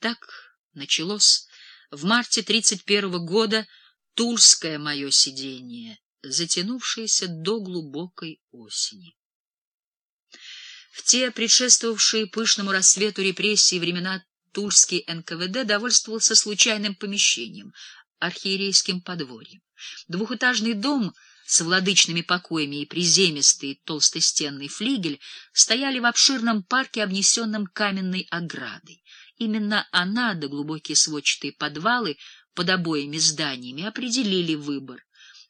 Так началось в марте 31 -го года тульское мое сидение, затянувшееся до глубокой осени. В те предшествовавшие пышному рассвету репрессий времена Тульский НКВД довольствовался случайным помещением, архиерейским подворьем. Двухэтажный дом с владычными покоями и приземистый толстостенный флигель стояли в обширном парке, обнесенном каменной оградой. Именно она, да глубокие сводчатые подвалы под обоими зданиями, определили выбор.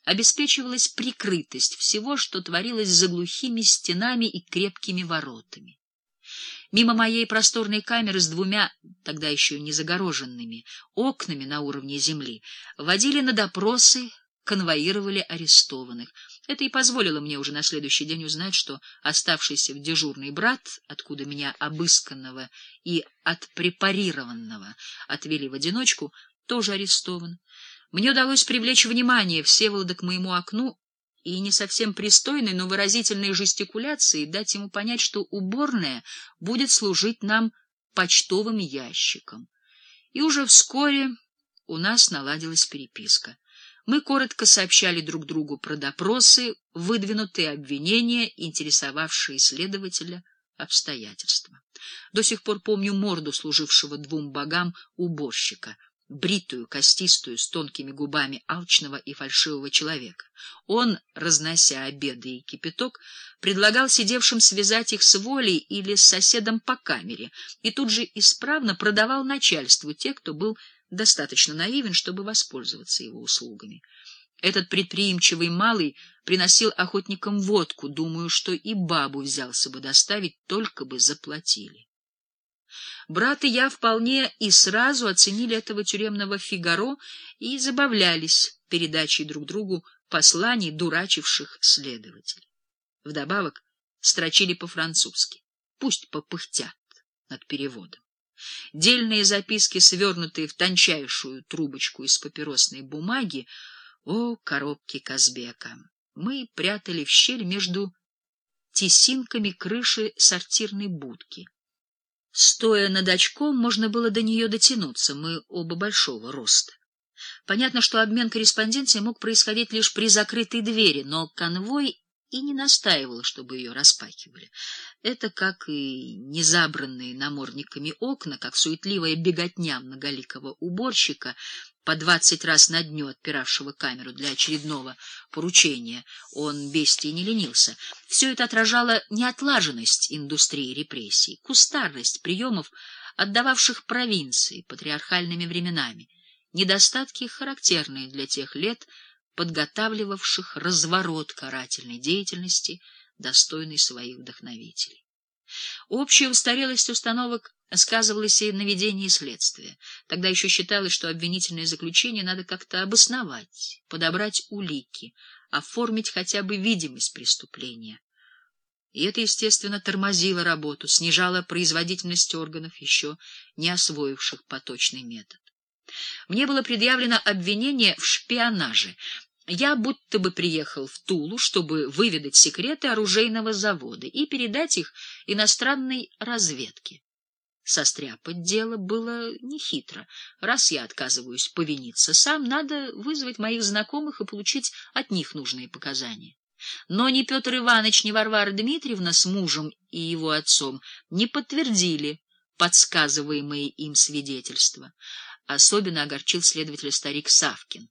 Обеспечивалась прикрытость всего, что творилось за глухими стенами и крепкими воротами. Мимо моей просторной камеры с двумя, тогда еще не загороженными, окнами на уровне земли, водили на допросы, конвоировали арестованных. Это и позволило мне уже на следующий день узнать, что оставшийся в дежурный брат, откуда меня обысканного и отпрепарированного отвели в одиночку, тоже арестован. Мне удалось привлечь внимание Всеволода к моему окну и не совсем пристойной, но выразительной жестикуляции дать ему понять, что уборная будет служить нам почтовым ящиком. И уже вскоре у нас наладилась переписка. Мы коротко сообщали друг другу про допросы, выдвинутые обвинения, интересовавшие следователя обстоятельства. До сих пор помню морду служившего двум богам уборщика — бритую, костистую, с тонкими губами алчного и фальшивого человека. Он, разнося обеды и кипяток, предлагал сидевшим связать их с волей или с соседом по камере, и тут же исправно продавал начальству те, кто был достаточно наивен, чтобы воспользоваться его услугами. Этот предприимчивый малый приносил охотникам водку, думаю, что и бабу взялся бы доставить, только бы заплатили. Брат и я вполне и сразу оценили этого тюремного Фигаро и забавлялись передачей друг другу посланий дурачивших следователей. Вдобавок строчили по-французски, пусть попыхтят над переводом. Дельные записки, свернутые в тончайшую трубочку из папиросной бумаги, о, коробки Казбека, мы прятали в щель между тесинками крыши сортирной будки. Стоя над очком, можно было до нее дотянуться, мы оба большого роста. Понятно, что обмен корреспонденцией мог происходить лишь при закрытой двери, но конвой и не настаивал, чтобы ее распахивали. Это как и незабранные намордниками окна, как суетливая беготня многоликого уборщика, по двадцать раз на дню отпиравшего камеру для очередного поручения. Он бестии не ленился. Все это отражало неотлаженность индустрии репрессий, кустарность приемов, отдававших провинции патриархальными временами, недостатки, характерные для тех лет, подготавливавших разворот карательной деятельности, достойный своих вдохновителей. Общая устарелость установок сказывалась и на ведении следствия. Тогда еще считалось, что обвинительное заключение надо как-то обосновать, подобрать улики, оформить хотя бы видимость преступления. И это, естественно, тормозило работу, снижало производительность органов, еще не освоивших поточный метод. Мне было предъявлено обвинение в шпионаже. Я будто бы приехал в Тулу, чтобы выведать секреты оружейного завода и передать их иностранной разведке. Состряпать дело было нехитро. Раз я отказываюсь повиниться сам, надо вызвать моих знакомых и получить от них нужные показания. Но ни Петр Иванович, ни Варвара Дмитриевна с мужем и его отцом не подтвердили подсказываемые им свидетельства. Особенно огорчил следователь старик Савкин.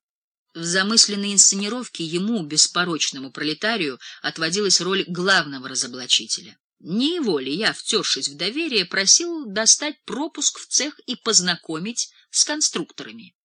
В замысленной инсценировке ему, беспорочному пролетарию, отводилась роль главного разоблачителя. Не его ли я, втершись в доверие, просил достать пропуск в цех и познакомить с конструкторами.